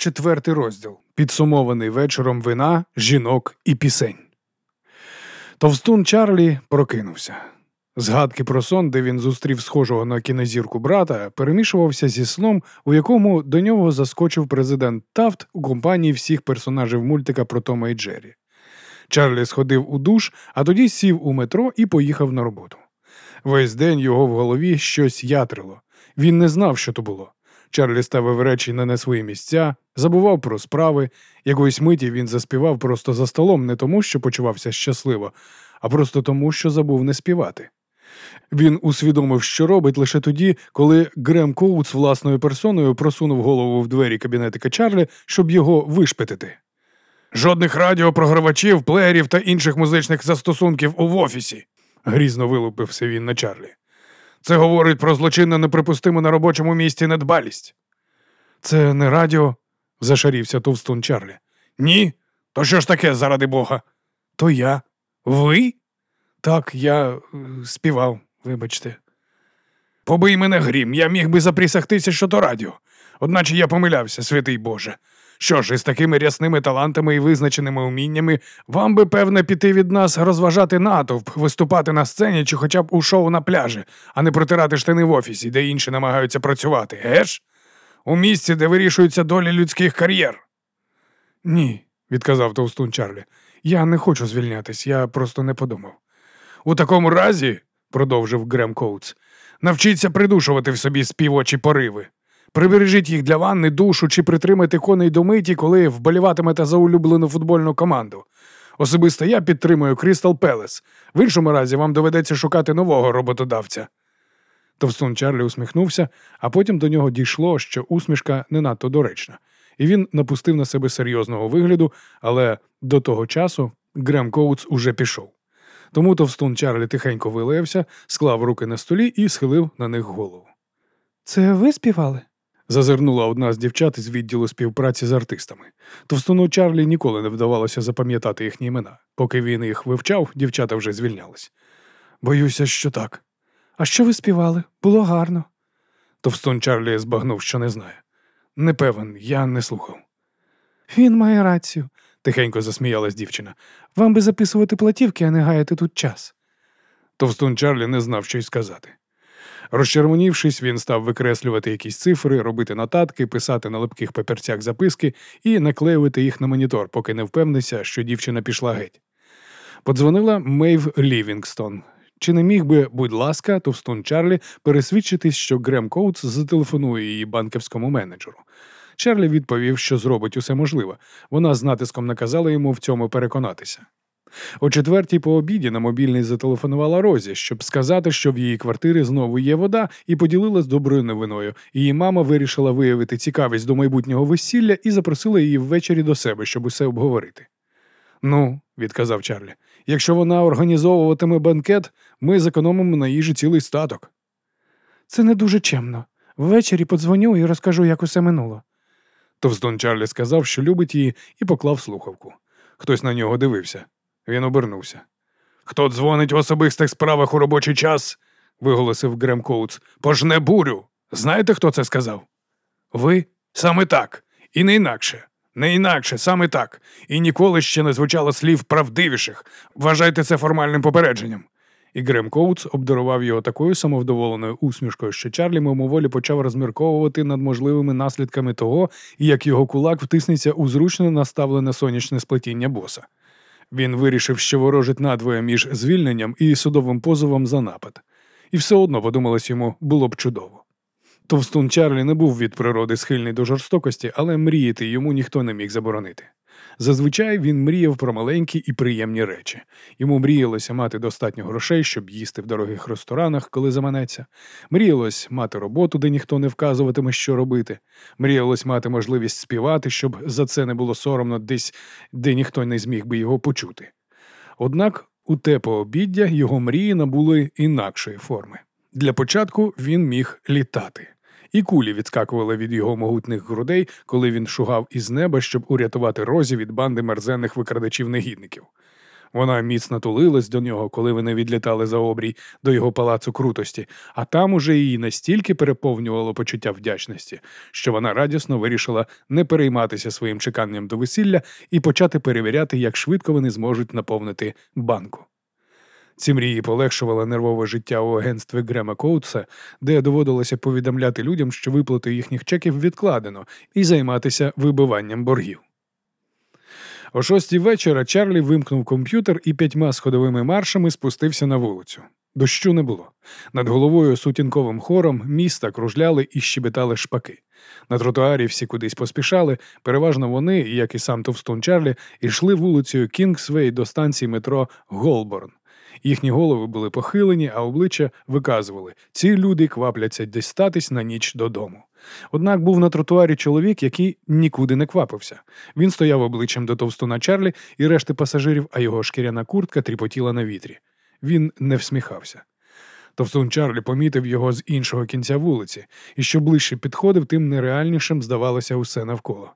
четвертий розділ, підсумований вечором вина, жінок і пісень. Товстун Чарлі прокинувся. Згадки про сон, де він зустрів схожого на кінозірку брата, перемішувався зі сном, у якому до нього заскочив президент Тафт у компанії всіх персонажів мультика про Тома і Джері. Чарлі сходив у душ, а тоді сів у метро і поїхав на роботу. Весь день його в голові щось ятрило. Він не знав, що то було. Чарлі ставив речі на не свої місця, забував про справи. Якоїсь миті він заспівав просто за столом не тому, що почувався щасливо, а просто тому, що забув не співати. Він усвідомив, що робить лише тоді, коли Грем Коутс власною персоною просунув голову в двері кабінетика Чарлі, щоб його вишпитити. Жодних радіопрогравачів, плеєрів та інших музичних застосунків у офісі, грізно вилупився він на Чарлі. Це говорить про злочинно неприпустиму на робочому місці недбалість. Це не радіо, зашарівся товстун Чарлі. Ні? То що ж таке, заради Бога? То я. Ви? Так, я е, співав, вибачте. Побий мене грім, я міг би заприсягтися, що то радіо. Одначе я помилявся, святий Боже. Що ж, із такими рясними талантами і визначеними уміннями вам би, певне, піти від нас розважати натовп, виступати на сцені чи хоча б у шоу на пляжі, а не протирати штани в офісі, де інші намагаються працювати, геш? У місці, де вирішуються долі людських кар'єр. Ні, відказав товстун Чарлі. Я не хочу звільнятись, я просто не подумав. У такому разі, продовжив Грем Коутс, навчіться придушувати в собі співочі пориви. Прибережіть їх для ванни, душу чи притримайте коней до миті, коли вболіватимете за улюблену футбольну команду. Особисто я підтримую Крістал Пелес. В іншому разі вам доведеться шукати нового роботодавця. Товстун Чарлі усміхнувся, а потім до нього дійшло, що усмішка не надто доречна, і він напустив на себе серйозного вигляду, але до того часу Грем Коутс уже пішов. Тому товстун Чарлі тихенько вилаявся, склав руки на столі і схилив на них голову. Це ви співали? Зазирнула одна з дівчат із відділу співпраці з артистами. Товстуну Чарлі ніколи не вдавалося запам'ятати їхні імена. Поки він їх вивчав, дівчата вже звільнялись. Боюся, що так. А що ви співали? Було гарно. Товстун Чарлі збагнув, що не знає. Не певен, я не слухав. Він має рацію, тихенько засміялась дівчина. Вам би записувати платівки, а не гаяти тут час. Товстун Чарлі не знав, що й сказати. Розчервонівшись, він став викреслювати якісь цифри, робити нотатки, писати на липких папірцях записки і наклеювати їх на монітор, поки не впевнився, що дівчина пішла геть. Подзвонила Мейв Лівінгстон. Чи не міг би, будь ласка, товстун Чарлі пересвідчитись, що Грем Коутс зателефонує її банківському менеджеру? Чарлі відповів, що зробить усе можливе. Вона з натиском наказала йому в цьому переконатися. О четвертій по обіді на мобільний зателефонувала Розі, щоб сказати, що в її квартирі знову є вода, і поділилась доброю новиною. Її мама вирішила виявити цікавість до майбутнього весілля і запросила її ввечері до себе, щоб усе обговорити. Ну, відказав Чарлі, якщо вона організовуватиме банкет, ми зекономимо на їжі цілий статок. Це не дуже чемно. Ввечері подзвоню і розкажу, як усе минуло. Товстон Чарлі сказав, що любить її, і поклав слухавку. Хтось на нього дивився. Він обернувся. Хто дзвонить в особистих справах у робочий час? виголосив Грем Коутс. Пожне бурю. Знаєте, хто це сказав? Ви? Саме так. І не інакше. Не інакше, саме так. І ніколи ще не звучало слів правдивіших. Вважайте це формальним попередженням. І Грем Коутс обдарував його такою самовдоволеною усмішкою, що Чарлі мимоволі почав розмірковувати над можливими наслідками того, як його кулак втиснеться у зручно наставлене сонячне сплетіння боса. Він вирішив, що ворожить надвоє між звільненням і судовим позовом за напад. І все одно, подумалось йому, було б чудово. Товстун Чарлі не був від природи схильний до жорстокості, але мріяти йому ніхто не міг заборонити. Зазвичай він мріяв про маленькі і приємні речі. Йому мріялося мати достатньо грошей, щоб їсти в дорогих ресторанах, коли заманеться. Мріялось мати роботу, де ніхто не вказуватиме, що робити. Мріялось мати можливість співати, щоб за це не було соромно десь, де ніхто не зміг би його почути. Однак у те пообіддя його мрії набули інакшої форми. Для початку він міг літати і кулі відскакували від його могутних грудей, коли він шугав із неба, щоб урятувати розі від банди мерзенних викрадачів негідників. Вона міцно тулилась до нього, коли вони відлітали за обрій до його палацу крутості, а там уже її настільки переповнювало почуття вдячності, що вона радісно вирішила не перейматися своїм чеканням до весілля і почати перевіряти, як швидко вони зможуть наповнити банку. Ці мрії полегшували нервове життя у агентстві Грема Коутса, де доводилося повідомляти людям, що виплату їхніх чеків відкладено, і займатися вибиванням боргів. О шостій вечора Чарлі вимкнув комп'ютер і п'ятьма сходовими маршами спустився на вулицю. Дощу не було. Над головою сутінковим хором міста кружляли і щебетали шпаки. На тротуарі всі кудись поспішали. Переважно вони, як і сам Товстун Чарлі, йшли вулицею Кінгсвей до станції метро Голборн. Їхні голови були похилені, а обличчя виказували ці люди квапляться дістатись на ніч додому. Однак був на тротуарі чоловік, який нікуди не квапився. Він стояв обличчям до товстуна Чарлі і решти пасажирів, а його шкіряна куртка тріпотіла на вітрі. Він не всміхався. Товстун Чарлі помітив його з іншого кінця вулиці, і що ближче підходив, тим нереальнішим здавалося усе навколо.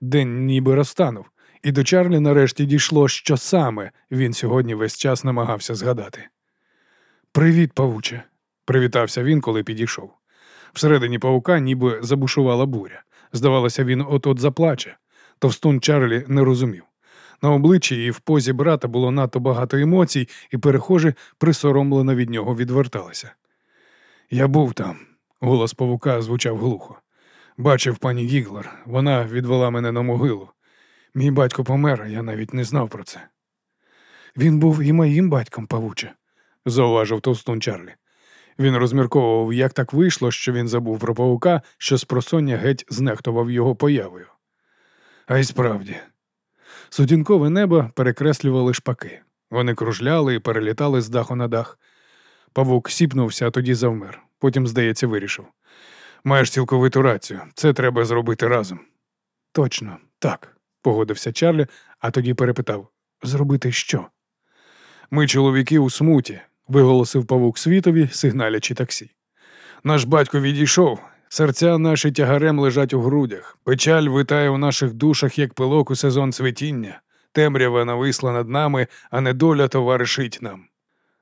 День ніби розтанув, і до Чарлі нарешті дійшло, що саме він сьогодні весь час намагався згадати. Привіт, павуче, привітався він, коли підійшов. Всередині павука ніби забушувала буря. Здавалося, він от-от заплаче. Товстун Чарлі не розумів. На обличчі і в позі брата було надто багато емоцій, і перехожі присоромлено від нього відверталися. Я був там, голос павука звучав глухо. Бачив пані Гіглер, вона відвела мене на могилу. Мій батько помер, я навіть не знав про це. Він був і моїм батьком, павуче, зауважив товстун Чарлі. Він розмірковував, як так вийшло, що він забув про павука, що спросоння геть знехтував його появою. А й справді, сутінкове небо перекреслювали шпаки. Вони кружляли і перелітали з даху на дах. Павук сіпнувся, а тоді завмер. Потім, здається, вирішив. Маєш цілковиту рацію, це треба зробити разом. Точно, так, погодився Чарлі, а тоді перепитав зробити що? Ми, чоловіки, у смуті, виголосив павук світові, сигналячи таксі. Наш батько відійшов, серця наші тягарем лежать у грудях, печаль витає у наших душах, як пилок у сезон цвітіння, темрява нависла над нами, а недоля товаришить нам.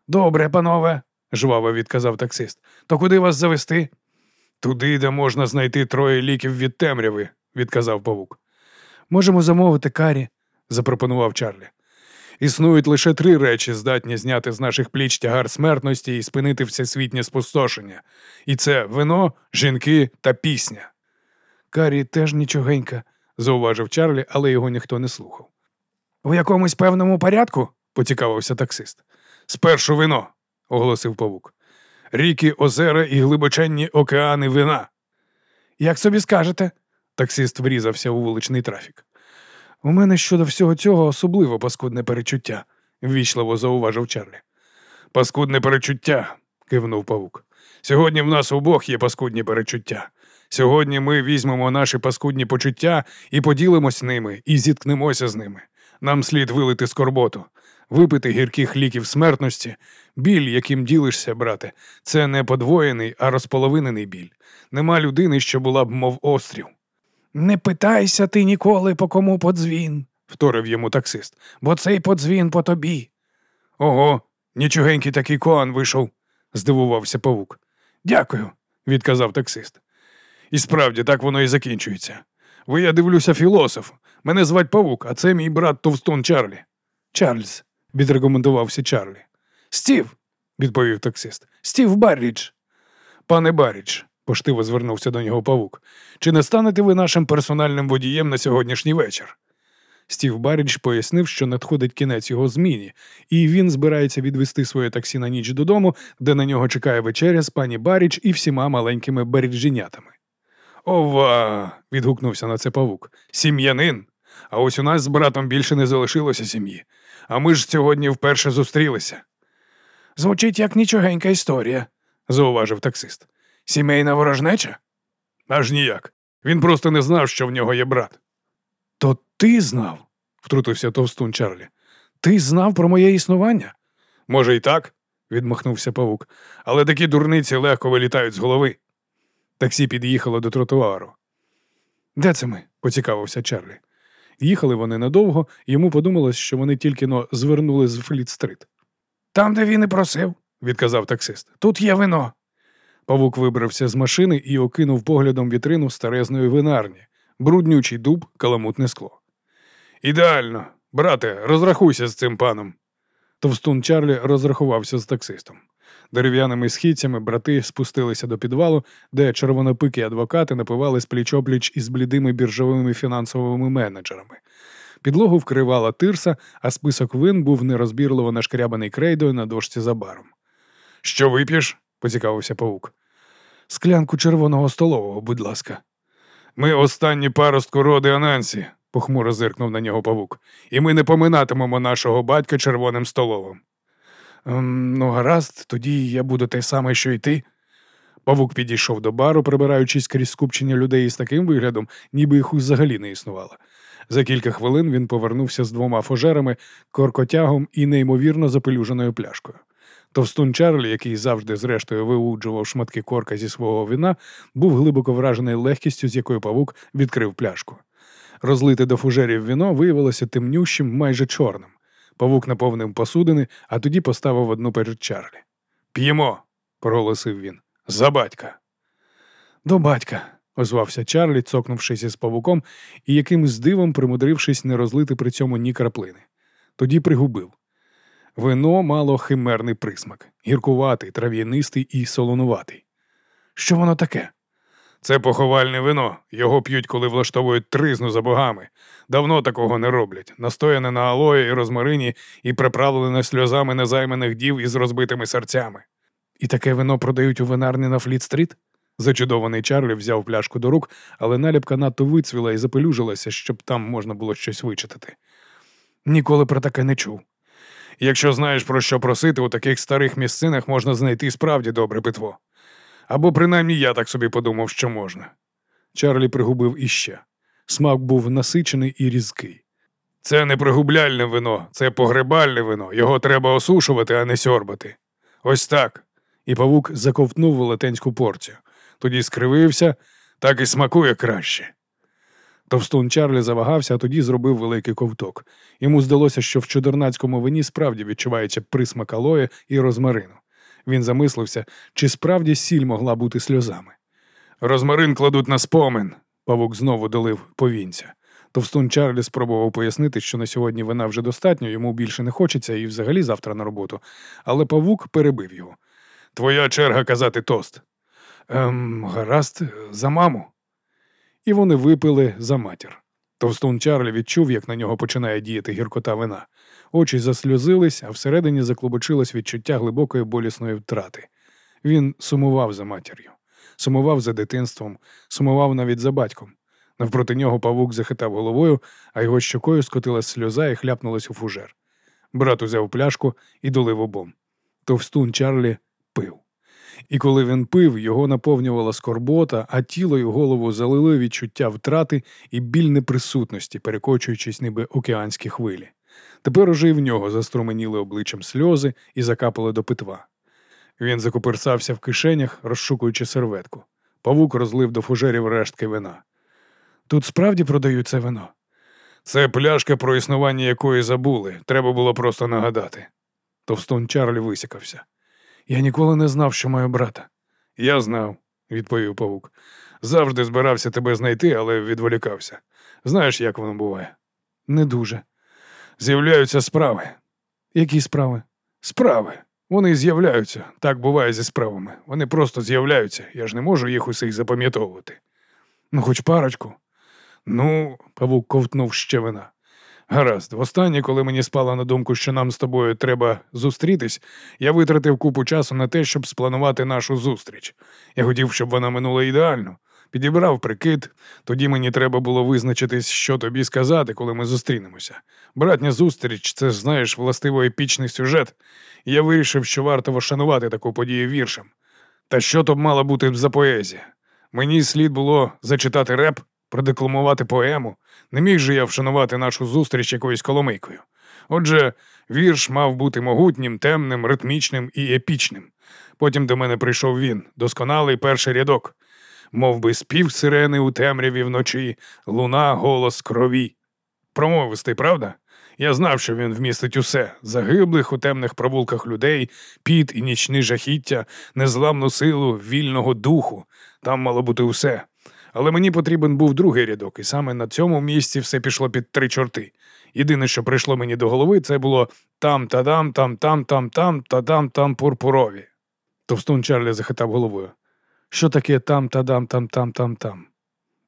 Добре, панове, жваво відказав таксист. То куди вас завести? Туди, де можна знайти троє ліків від темряви, відказав павук. Можемо замовити карі, запропонував Чарлі. Існують лише три речі, здатні зняти з наших пліч тягар смертності і спинити всесвітнє спустошення. І це вино, жінки та пісня. Карі теж нічогенька, зауважив Чарлі, але його ніхто не слухав. У якомусь певному порядку? поцікавився таксист. Спершу вино, оголосив павук. Ріки, озера і глибоченні океани вина. Як собі скажете? Таксист врізався у вуличний трафік. У мене щодо всього цього особливо паскудне перечуття, ввічливо зауважив Чарлі. Паскудне перечуття, кивнув павук. Сьогодні в нас обох є паскудні перечуття. Сьогодні ми візьмемо наші паскудні почуття і поділимось ними, і зіткнемося з ними. Нам слід вилити скорботу, випити гірких ліків смертності, біль, яким ділишся, брате, це не подвоєний, а розполовинений біль. Нема людини, що була б, мов острів. Не питайся ти ніколи, по кому подзвін, вторив йому таксист, бо цей подзвін по тобі. Ого, нічогенький такий коан вийшов, здивувався павук. Дякую, відказав таксист. І справді так воно і закінчується. Ви, я дивлюся, філософ. Мене звать павук, а це мій брат Товстун Чарлі. Чарльз, відрекомендувався Чарлі. Стів, відповів таксист. Стів Баррідж. Пане Баррідж, поштиво звернувся до нього павук. Чи не станете ви нашим персональним водієм на сьогоднішній вечір? Стів Баррідж пояснив, що надходить кінець його зміні, і він збирається відвести своє таксі на ніч додому, де на нього чекає вечеря з пані Баррідж і всіма маленькими барідженятами. Ова. відгукнувся на це павук. Сім'янин. А ось у нас з братом більше не залишилося сім'ї. А ми ж сьогодні вперше зустрілися. Звучить як нічогенька історія, зауважив таксист. Сімейна ворожнеча? Аж ніяк. Він просто не знав, що в нього є брат. То ти знав, втрутився товстун Чарлі. Ти знав про моє існування? Може, і так, відмахнувся павук, але такі дурниці легко вилітають з голови. Таксі під'їхало до тротуару. Де це ми? поцікавився Чарлі. Їхали вони недовго, і йому подумалось, що вони тільки но звернули з Фліт-стрит. Там, де він і просив, відказав таксист. Тут є вино. Павук вибрався з машини і окинув поглядом вітрину старезної винарні, бруднючий дуб, каламутне скло. Ідеально, брате, розрахуйся з цим паном. Товстун Чарлі розрахувався з таксистом. Дерев'яними східцями брати спустилися до підвалу, де червонопикі адвокати напивали з пліч-опліч із блідими біржовими фінансовими менеджерами. Підлогу вкривала тирса, а список вин був нерозбірливо нашкрябаний крейдою на дошці за баром. Що вип'єш? Поцікавився паук. Склянку червоного столового, будь ласка. Ми останні паростку роди Анансі, похмуро зиркнув на нього павук, і ми не поминатимемо нашого батька червоним столовим. «Ем, ну, гаразд, тоді я буду те саме, що й ти. Павук підійшов до бару, прибираючись крізь скупчення людей із таким виглядом, ніби їх взагалі не існувало. За кілька хвилин він повернувся з двома фожерами, коркотягом і неймовірно запелюженою пляшкою. Товстун Чарлі, який завжди, зрештою, виуджував шматки корка зі свого вина, був глибоко вражений легкістю, з якою павук відкрив пляшку. Розлите до фужерів віно виявилося темнющим, майже чорним. Павук наповнив посудини, а тоді поставив одну перед Чарлі. П'ємо, проголосив він. За батька. До батька, озвався Чарлі, цокнувшись із павуком і якимсь дивом примудрившись не розлити при цьому ні краплини. Тоді пригубив. Вино мало химерний присмак, гіркуватий, трав'янистий і солонуватий. Що воно таке? Це поховальне вино. Його п'ють, коли влаштовують тризну за богами. Давно такого не роблять. Настояне на алої і розмарині і приправлене сльозами незайманих дів із розбитими серцями. І таке вино продають у винарні на Фліт-стріт? Зачудований Чарлі взяв пляшку до рук, але наліпка надто вицвіла і запелюжилася, щоб там можна було щось вичитати. Ніколи про таке не чув. Якщо знаєш про що просити, у таких старих місцинах можна знайти справді добре питво. Або принаймні я так собі подумав, що можна. Чарлі пригубив іще. Смак був насичений і різкий. Це не пригубляльне вино, це погребальне вино. Його треба осушувати, а не сьорбати. Ось так. І павук заковтнув велетенську порцію. Тоді скривився, так і смакує краще. Товстун Чарлі завагався, а тоді зробив великий ковток. Йому здалося, що в чудернацькому вині справді відчувається присмак алоє і розмарину. Він замислився, чи справді сіль могла бути сльозами. Розмарин кладуть на спомин, павук знову долив повінця. Товстун Чарлі спробував пояснити, що на сьогодні вина вже достатньо, йому більше не хочеться і взагалі завтра на роботу. Але павук перебив його. Твоя черга казати тост. Ем, Гаразд, за маму. І вони випили за матір. Товстун Чарлі відчув, як на нього починає діяти гіркота вина. Очі засльозились, а всередині заклобочилось відчуття глибокої болісної втрати. Він сумував за матір'ю, сумував за дитинством, сумував навіть за батьком. Навпроти нього павук захитав головою, а його щокою скотилась сльоза і хляпнулась у фужер. Брат узяв пляшку і долив обом. Товстун Чарлі. І коли він пив, його наповнювала скорбота, а тіло й голову залили відчуття втрати і біль неприсутності, перекочуючись ніби океанські хвилі. Тепер уже й в нього заструменіли обличчям сльози і закапали до питва. Він закоперсався в кишенях, розшукуючи серветку. Павук розлив до фужерів рештки вина. Тут справді продають це вино. Це пляшка, про існування якої забули. Треба було просто нагадати. Товстун Чарлі висікався. Я ніколи не знав, що маю брата. Я знав, відповів павук. Завжди збирався тебе знайти, але відволікався. Знаєш, як воно буває? Не дуже. З'являються справи. Які справи? Справи. Вони з'являються. Так буває зі справами. Вони просто з'являються. Я ж не можу їх усіх запам'ятовувати. Ну, хоч парочку. Ну, павук ковтнув ще вина. Гаразд, востаннє, коли мені спало на думку, що нам з тобою треба зустрітись, я витратив купу часу на те, щоб спланувати нашу зустріч. Я хотів, щоб вона минула ідеально. Підібрав прикид, тоді мені треба було визначитись, що тобі сказати, коли ми зустрінемося. Братня зустріч, це знаєш, властиво епічний сюжет. І я вирішив, що варто вшанувати таку подію віршем. Та що то б мала бути за поезія? Мені слід було зачитати реп, продекламувати поему. Не міг же я вшанувати нашу зустріч якоюсь коломийкою. Отже, вірш мав бути могутнім, темним, ритмічним і епічним. Потім до мене прийшов він, досконалий перший рядок, Мов би спів сирени у темряві вночі, луна голос крові. Промовистий, правда? Я знав, що він вмістить усе загиблих у темних провулках людей, піт і нічні жахіття, незламну силу, вільного духу. Там мало бути усе. Але мені потрібен був другий рядок, і саме на цьому місці все пішло під три чорти. Єдине, що прийшло мені до голови, це було там та дам, там, там, там, там, та дам, там пурпурові. Товстун Чарлі захитав головою. Що таке там та дам, там, там, там, там?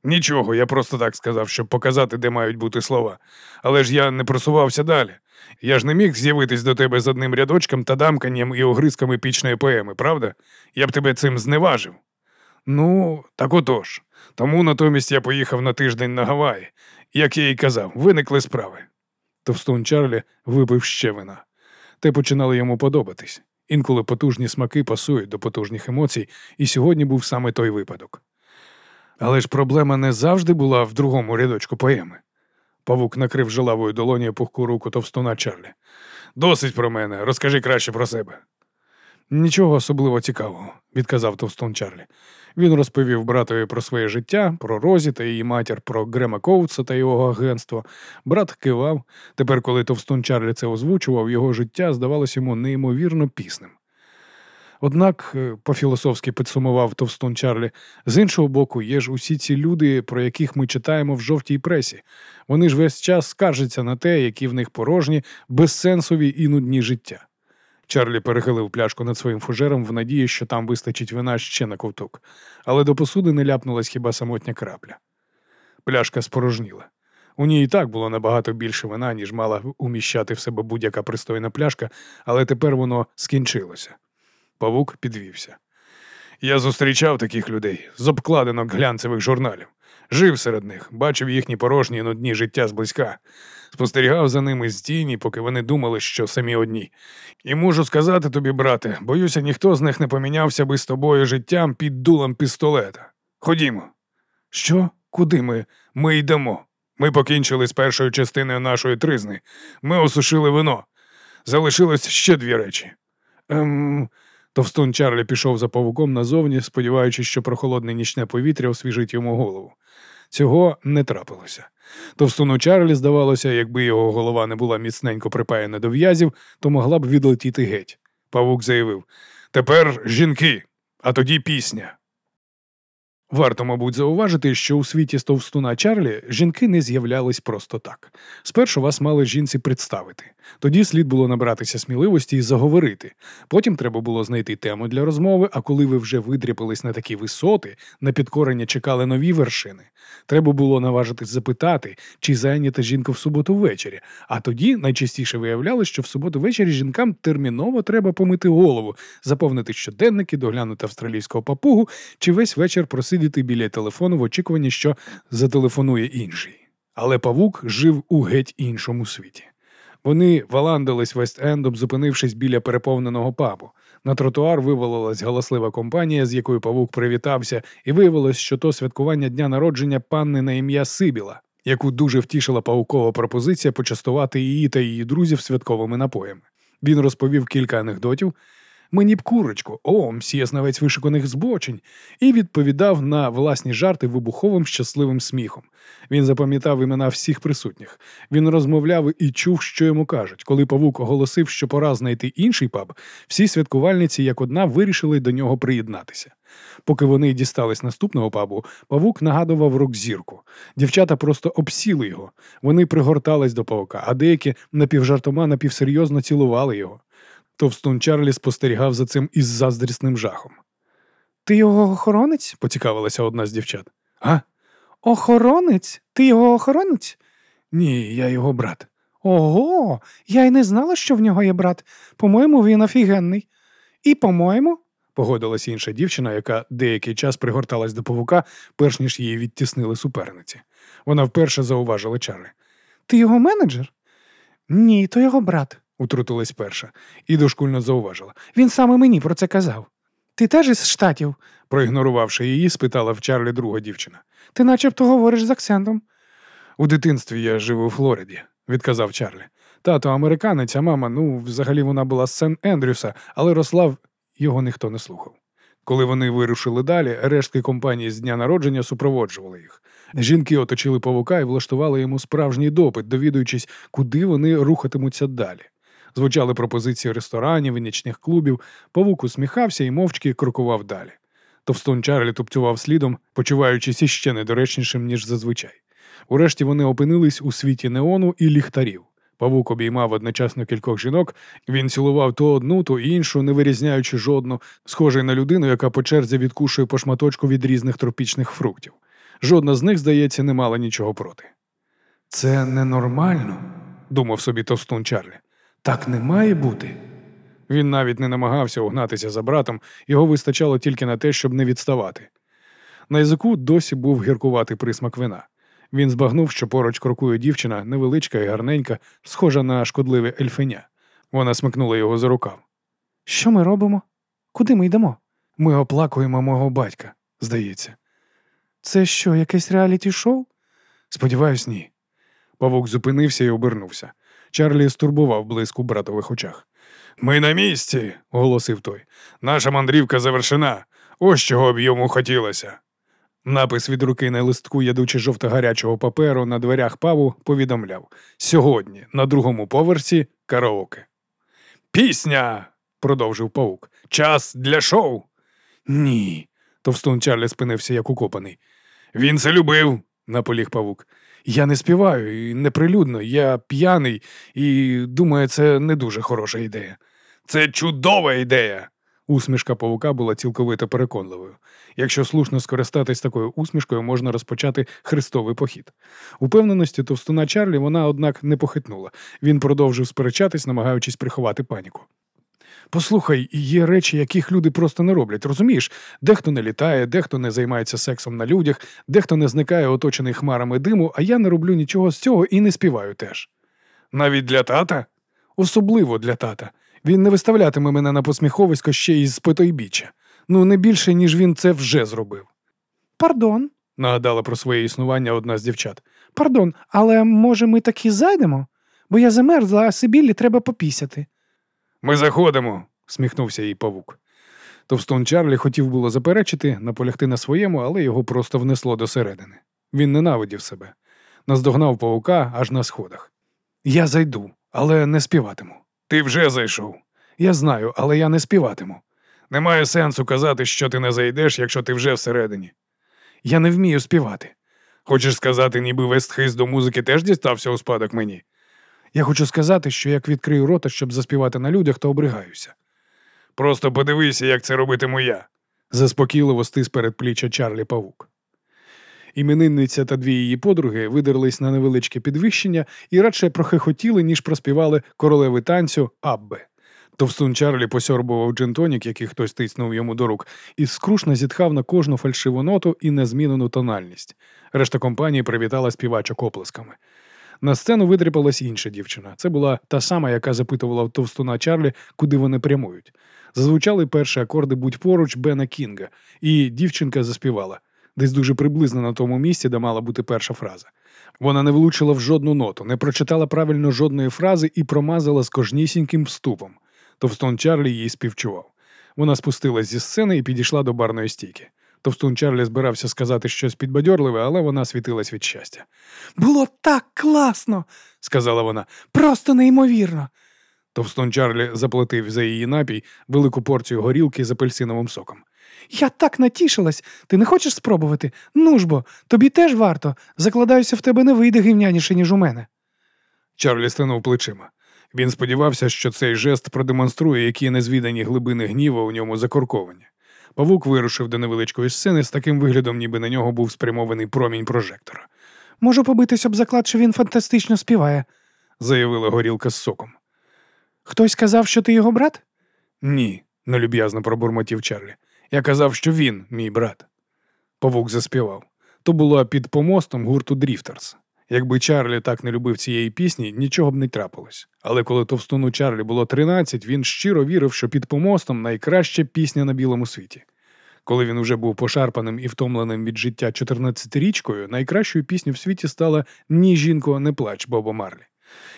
Нічого, я просто так сказав, щоб показати, де мають бути слова. Але ж я не просувався далі. Я ж не міг з'явитись до тебе з одним рядочком та дамканням і огризками пічної поеми, правда? Я б тебе цим зневажив. Ну, так отож. Тому натомість я поїхав на тиждень на Гаваї. Як я й казав, виникли справи. Товстун Чарлі випив ще вина. Те починало йому подобатись. Інколи потужні смаки пасують до потужних емоцій, і сьогодні був саме той випадок. Але ж проблема не завжди була в другому рядочку поеми. Павук накрив жилавою долонію пухку руку товстуна Чарлі. Досить про мене, розкажи краще про себе. Нічого особливо цікавого, відказав товстун Чарлі. Він розповів братові про своє життя, про Розі та її матір, про Грема Коутса та його агентство. Брат кивав. Тепер, коли товстун Чарлі це озвучував, його життя здавалося йому неймовірно пісним. Однак, е, по-філософськи підсумував товстун Чарлі, з іншого боку, є ж усі ці люди, про яких ми читаємо в жовтій пресі. Вони ж весь час скаржаться на те, які в них порожні, безсенсові і нудні життя. Чарлі перехилив пляшку над своїм фужером в надії, що там вистачить вина ще на ковток, але до посуди не ляпнулась хіба самотня крапля. Пляшка спорожніла. У ній і так було набагато більше вина, ніж мала уміщати в себе будь-яка пристойна пляшка, але тепер воно скінчилося. Павук підвівся. Я зустрічав таких людей з обкладинок глянцевих журналів. Жив серед них, бачив їхні порожні нудні життя зблизька, спостерігав за ними з тіні, поки вони думали, що самі одні. І можу сказати тобі, брате, боюся, ніхто з них не помінявся би з тобою життям під дулом пістолета. Ходімо. Що? Куди ми? Ми йдемо. Ми покінчили з першою частиною нашої тризни. Ми осушили вино. Залишилось ще дві речі. Ем, Товстун Чарлі пішов за павуком назовні, сподіваючись, що прохолодне нічне повітря освіжить йому голову. Цього не трапилося. Товстуну Чарлі здавалося, якби його голова не була міцненько припаяна до в'язів, то могла б відлетіти геть. Павук заявив Тепер жінки, а тоді пісня. Варто, мабуть, зауважити, що у світі стовстуна Чарлі жінки не з'являлись просто так. Спершу вас мали жінці представити. Тоді слід було набратися сміливості і заговорити. Потім треба було знайти тему для розмови, а коли ви вже видріпались на такі висоти, на підкорення чекали нові вершини. Треба було наважитись запитати, чи зайнята жінка в суботу ввечері. А тоді найчастіше виявлялось, що в суботу ввечері жінкам терміново треба помити голову, заповнити щоденники, доглянути австралійського папугу чи весь вечір просидіти біля телефону в очікуванні, що зателефонує інший. Але павук жив у геть іншому світі. Вони валандились Вест-Ендом, зупинившись біля переповненого пабу. На тротуар вивалилась галаслива компанія, з якою павук привітався, і виявилось, що то святкування дня народження панни на ім'я Сибіла, яку дуже втішила паукова пропозиція почастувати її та її друзів святковими напоями. Він розповів кілька анекдотів, Мені б курочку, о, мсія знавець вишиканих збочень, і відповідав на власні жарти вибуховим щасливим сміхом. Він запам'ятав імена всіх присутніх. Він розмовляв і чув, що йому кажуть. Коли павук оголосив, що пора знайти інший паб, всі святкувальниці, як одна, вирішили до нього приєднатися. Поки вони дістались наступного пабу, павук нагадував рок-зірку. Дівчата просто обсіли його. Вони пригортались до павука, а деякі напівжартома напівсерйозно цілували його. Товстун Чарлі спостерігав за цим із заздрісним жахом. Ти його охоронець? поцікавилася одна з дівчат. А? Охоронець? Ти його охоронець? Ні, я його брат. Ого, я й не знала, що в нього є брат. По-моєму, він офігенний. І, по-моєму, погодилась інша дівчина, яка деякий час пригорталась до павука, перш ніж її відтіснили суперниці. Вона вперше зауважила Чарлі. Ти його менеджер? Ні, то його брат утрутилась перша, і дошкульно зауважила. Він саме мені про це казав. Ти теж із штатів? проігнорувавши її, спитала в Чарлі друга дівчина. Ти начебто говориш з акцентом. У дитинстві я жив у Флориді, відказав Чарлі. Тато американець, а мама, ну, взагалі вона була з Сен Ендрюса, але росла в його ніхто не слухав. Коли вони вирушили далі, рештки компанії з дня народження супроводжували їх. Жінки оточили павука і влаштували йому справжній допит, довідуючись, куди вони рухатимуться далі. Звучали пропозиції ресторанів і нічних клубів. Павук усміхався і мовчки крокував далі. Товстун Чарлі тупцював слідом, почуваючись іще недоречнішим, ніж зазвичай. Урешті вони опинились у світі неону і ліхтарів. Павук обіймав одночасно кількох жінок, він цілував то одну, то іншу, не вирізняючи жодну, схожий на людину, яка по черзі відкушує по шматочку від різних тропічних фруктів. Жодна з них, здається, не мала нічого проти. Це ненормально, думав собі товстун Чарлі. Так не має бути. Він навіть не намагався угнатися за братом, його вистачало тільки на те, щоб не відставати. На язику досі був гіркуватий присмак вина. Він збагнув, що поруч крокує дівчина, невеличка і гарненька, схожа на шкодливе ельфеня. Вона смикнула його за рукав. Що ми робимо? Куди ми йдемо? Ми оплакуємо мого батька, здається. Це що, якесь реаліті шоу? Сподіваюсь, ні. Павук зупинився і обернувся. Чарлі стурбував блиск у братових очах. Ми на місці, оголосив той. Наша мандрівка завершена. Ось чого б йому хотілося. Напис від руки на листку ядучи жовто-гарячого паперу на дверях паву повідомляв сьогодні на другому поверсі караоке. Пісня. продовжив паук. Час для шоу. Ні. Товстун Чарлі спинився як укопаний. Він це любив, наполіг павук. Я не співаю і неприлюдно, я п'яний і думаю, це не дуже хороша ідея. Це чудова ідея. Усмішка павука була цілковито переконливою. Якщо слушно скористатись такою усмішкою, можна розпочати хрестовий похід. Упевненості товстуна Чарлі вона, однак, не похитнула. Він продовжив сперечатись, намагаючись приховати паніку. Послухай, є речі, яких люди просто не роблять, розумієш? Дехто не літає, дехто не займається сексом на людях, дехто не зникає оточений хмарами диму, а я не роблю нічого з цього і не співаю теж. Навіть для тата? Особливо для тата. Він не виставлятиме мене на посміховисько ще із спитойбіччя. Ну, не більше, ніж він це вже зробив. Пардон, нагадала про своє існування одна з дівчат. Пардон, але може ми таки зайдемо? Бо я замерзла, а Сибіллі треба попісяти. Ми заходимо, сміхнувся їй павук. Товстун Чарлі хотів було заперечити, наполягти на своєму, але його просто внесло до середини. Він ненавидів себе. Наздогнав павука аж на сходах. Я зайду, але не співатиму. Ти вже зайшов. Я знаю, але я не співатиму. Немає сенсу казати, що ти не зайдеш, якщо ти вже всередині. Я не вмію співати. Хочеш сказати, ніби вестхиз до музики теж дістався у спадок мені? Я хочу сказати, що як відкрию рота, щоб заспівати на людях, то обригаюся. Просто подивися, як це робитиму я, заспокійливо стис перед пліччя Чарлі Павук. Іменинниця та дві її подруги видерлись на невеличке підвищення і радше прохихотіли, ніж проспівали королеви танцю Аббе. Товстун Чарлі посьорбував джентонік, який хтось тиснув йому до рук, і скрушно зітхав на кожну фальшиву ноту і незмінену тональність. Решта компанії привітала співачок оплесками. На сцену видріпалась інша дівчина. Це була та сама, яка запитувала в товстуна Чарлі, куди вони прямують. Зазвучали перші акорди будь поруч Бена Кінга, і дівчинка заспівала десь дуже приблизно на тому місці, де мала бути перша фраза. Вона не влучила в жодну ноту, не прочитала правильно жодної фрази і промазала з кожнісіньким вступом. Товстун Чарлі її співчував. Вона спустилась зі сцени і підійшла до барної стійки. Товстун Чарлі збирався сказати щось підбадьорливе, але вона світилась від щастя. Було так класно, сказала вона. Просто неймовірно. Товстун Чарлі заплатив за її напій велику порцію горілки з апельсиновим соком. Я так натішилась. Ти не хочеш спробувати? Ну ж бо, тобі теж варто. Закладаюся, в тебе не вийде гівняніше, ніж у мене. Чарлі стинув плечима. Він сподівався, що цей жест продемонструє, які незвідані глибини гніва у ньому закорковані. Павук вирушив до невеличкої сцени з таким виглядом, ніби на нього був спрямований промінь прожектора. Можу побитись об заклад, що він фантастично співає, заявила горілка з соком. Хтось сказав, що ти його брат? Ні, нелюб'язно пробурмотів Чарлі. Я казав, що він, мій брат. Павук заспівав. То було під помостом гурту Дріфтерс. Якби Чарлі так не любив цієї пісні, нічого б не трапилось. Але коли товстуну Чарлі було 13, він щиро вірив, що під помостом найкраща пісня на білому світі. Коли він уже був пошарпаним і втомленим від життя 14-річкою, найкращою пісню в світі стала Ні, жінко, не плач Боба Марлі.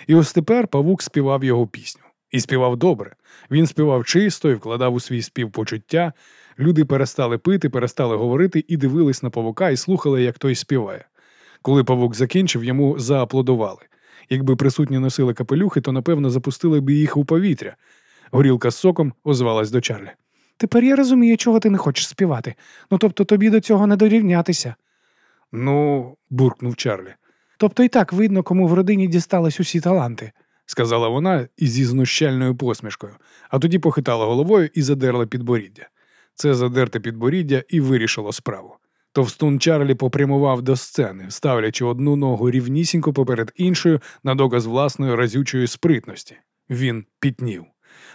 І ось тепер павук співав його пісню. І співав добре. Він співав чисто і вкладав у свій спів почуття. Люди перестали пити, перестали говорити і дивились на павука і слухали, як той співає. Коли павук закінчив, йому зааплодували. Якби присутні носили капелюхи, то напевно запустили б їх у повітря. Горілка з соком озвалась до Чарлі. Тепер я розумію, чого ти не хочеш співати. Ну тобто тобі до цього не дорівнятися. Ну, буркнув Чарлі. Тобто і так видно, кому в родині дістались усі таланти, сказала вона із знущальною посмішкою, а тоді похитала головою і задерла підборіддя. Це задерте підборіддя і вирішило справу. Товстун Чарлі попрямував до сцени, ставлячи одну ногу рівнісінько поперед іншою на доказ власної разючої спритності. Він пітнів.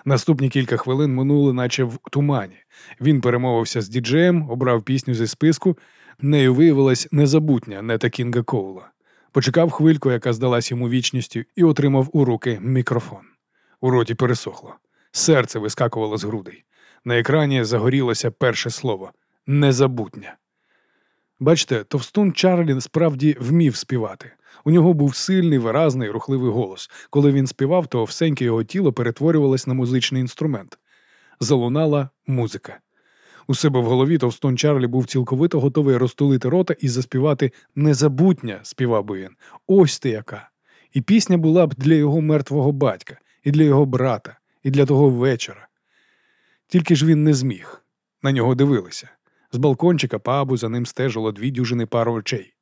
Наступні кілька хвилин минули, наче в тумані. Він перемовився з діджеєм, обрав пісню зі списку. Нею виявилась незабутня Нета Кінга Коула. Почекав хвильку, яка здалась йому вічністю, і отримав у руки мікрофон. У роті пересохло. Серце вискакувало з грудей. На екрані загорілося перше слово незабутня. Бачите, товстун Чарлі справді вмів співати. У нього був сильний, виразний, рухливий голос. Коли він співав, то всеньке його тіло перетворювалось на музичний інструмент. Залунала музика. У себе в голові товстун Чарлі був цілковито готовий розтулити рота і заспівати незабутня, співав би він. Ось ти яка. І пісня була б для його мертвого батька, і для його брата, і для того вечора. Тільки ж він не зміг. На нього дивилися. З балкончика пабу за ним стежило дві дюжини пар очей.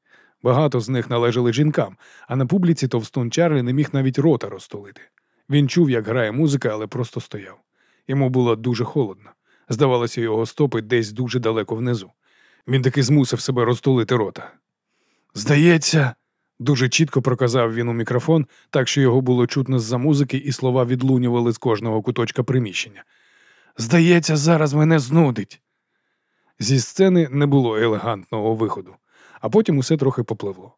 Багато з них належали жінкам, а на публіці товстун Чарлі не міг навіть рота розтулити. Він чув, як грає музика, але просто стояв. Йому було дуже холодно. Здавалося, його стопи десь дуже далеко внизу. Він таки змусив себе розтулити рота. Здається, дуже чітко проказав він у мікрофон, так що його було чутно з-за музики, і слова відлунювали з кожного куточка приміщення. Здається, зараз мене знудить. Зі сцени не було елегантного виходу, а потім усе трохи попливло.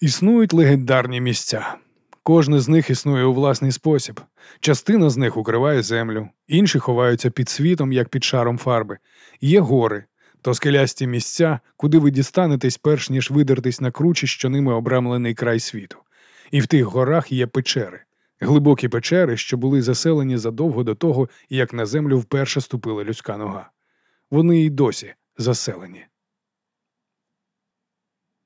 Існують легендарні місця. Кожне з них існує у власний спосіб. Частина з них укриває землю, інші ховаються під світом, як під шаром фарби. Є гори, то скелясті місця, куди ви дістанетесь, перш ніж видертись на кручі, що ними обрамлений край світу. І в тих горах є печери, глибокі печери, що були заселені задовго до того, як на землю вперше ступила людська нога. Вони й досі заселені.